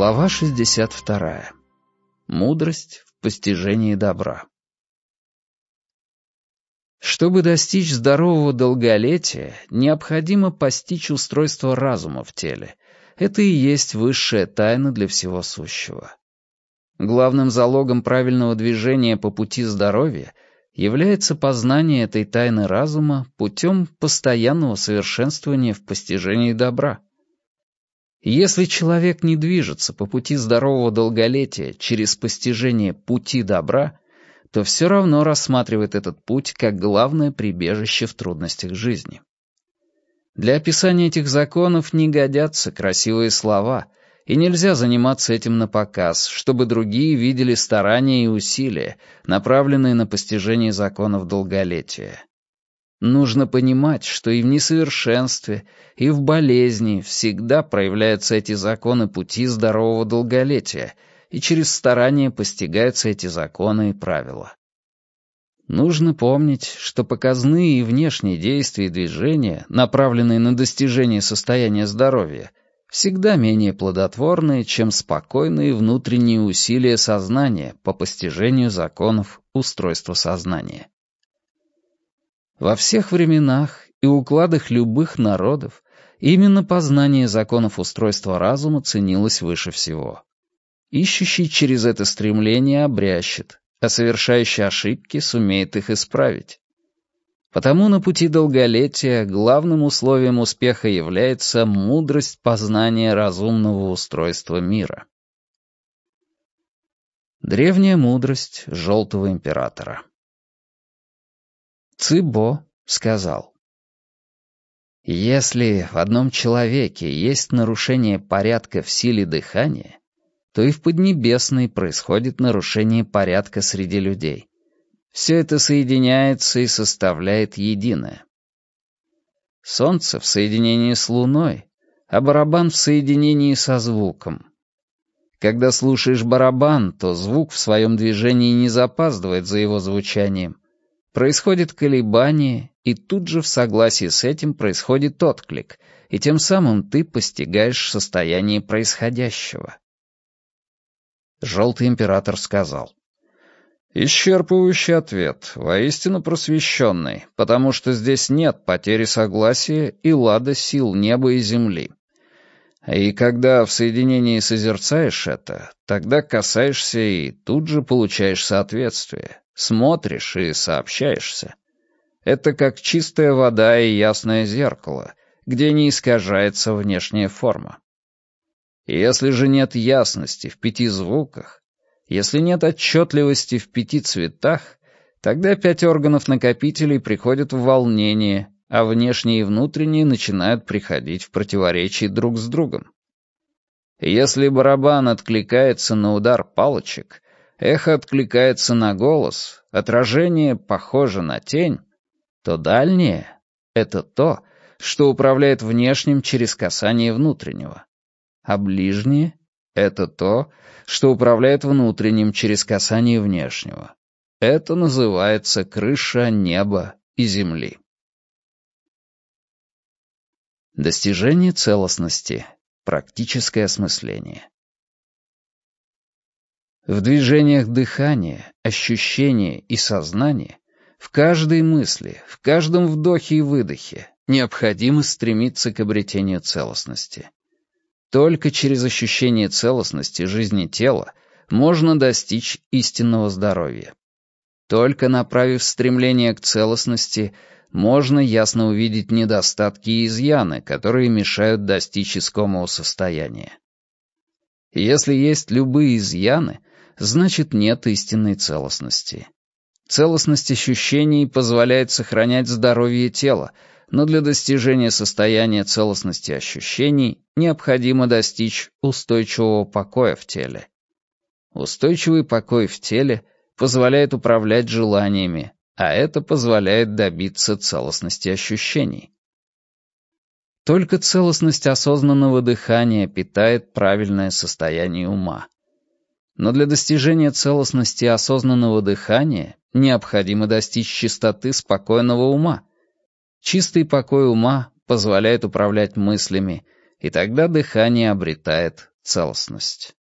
Глава 62. Мудрость в постижении добра. Чтобы достичь здорового долголетия, необходимо постичь устройство разума в теле. Это и есть высшая тайна для всего сущего. Главным залогом правильного движения по пути здоровья является познание этой тайны разума путем постоянного совершенствования в постижении добра. Если человек не движется по пути здорового долголетия через постижение пути добра, то все равно рассматривает этот путь как главное прибежище в трудностях жизни. Для описания этих законов не годятся красивые слова, и нельзя заниматься этим на показ, чтобы другие видели старания и усилия, направленные на постижение законов долголетия. Нужно понимать, что и в несовершенстве, и в болезни всегда проявляются эти законы пути здорового долголетия, и через старание постигаются эти законы и правила. Нужно помнить, что показные и внешние действия и движения, направленные на достижение состояния здоровья, всегда менее плодотворные, чем спокойные внутренние усилия сознания по постижению законов устройства сознания. Во всех временах и укладах любых народов именно познание законов устройства разума ценилось выше всего. Ищущий через это стремление обрящет, а совершающий ошибки сумеет их исправить. Потому на пути долголетия главным условием успеха является мудрость познания разумного устройства мира. Древняя мудрость Желтого Императора Цибо сказал, «Если в одном человеке есть нарушение порядка в силе дыхания, то и в Поднебесной происходит нарушение порядка среди людей. Все это соединяется и составляет единое. Солнце в соединении с Луной, а барабан в соединении со звуком. Когда слушаешь барабан, то звук в своем движении не запаздывает за его звучанием, Происходит колебание, и тут же в согласии с этим происходит отклик, и тем самым ты постигаешь состояние происходящего. Желтый император сказал. «Исчерпывающий ответ, воистину просвещенный, потому что здесь нет потери согласия и лада сил неба и земли. И когда в соединении созерцаешь это, тогда касаешься и тут же получаешь соответствие, смотришь и сообщаешься. Это как чистая вода и ясное зеркало, где не искажается внешняя форма. Если же нет ясности в пяти звуках, если нет отчетливости в пяти цветах, тогда пять органов накопителей приходят в волнение, а внешние и внутренние начинают приходить в противоречие друг с другом. Если барабан откликается на удар палочек, эхо откликается на голос, отражение похоже на тень, то дальнее — это то, что управляет внешним через касание внутреннего, а ближнее — это то, что управляет внутренним через касание внешнего. Это называется крыша неба и земли. Достижение целостности. Практическое осмысление. В движениях дыхания, ощущения и сознания, в каждой мысли, в каждом вдохе и выдохе необходимо стремиться к обретению целостности. Только через ощущение целостности жизни тела можно достичь истинного здоровья. Только направив стремление к целостности, можно ясно увидеть недостатки и изъяны, которые мешают достичь искомого состояния. Если есть любые изъяны, значит нет истинной целостности. Целостность ощущений позволяет сохранять здоровье тела, но для достижения состояния целостности ощущений необходимо достичь устойчивого покоя в теле. Устойчивый покой в теле позволяет управлять желаниями, а это позволяет добиться целостности ощущений. Только целостность осознанного дыхания питает правильное состояние ума. Но для достижения целостности осознанного дыхания необходимо достичь чистоты спокойного ума. Чистый покой ума позволяет управлять мыслями, и тогда дыхание обретает целостность.